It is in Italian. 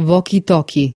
Walkie talkie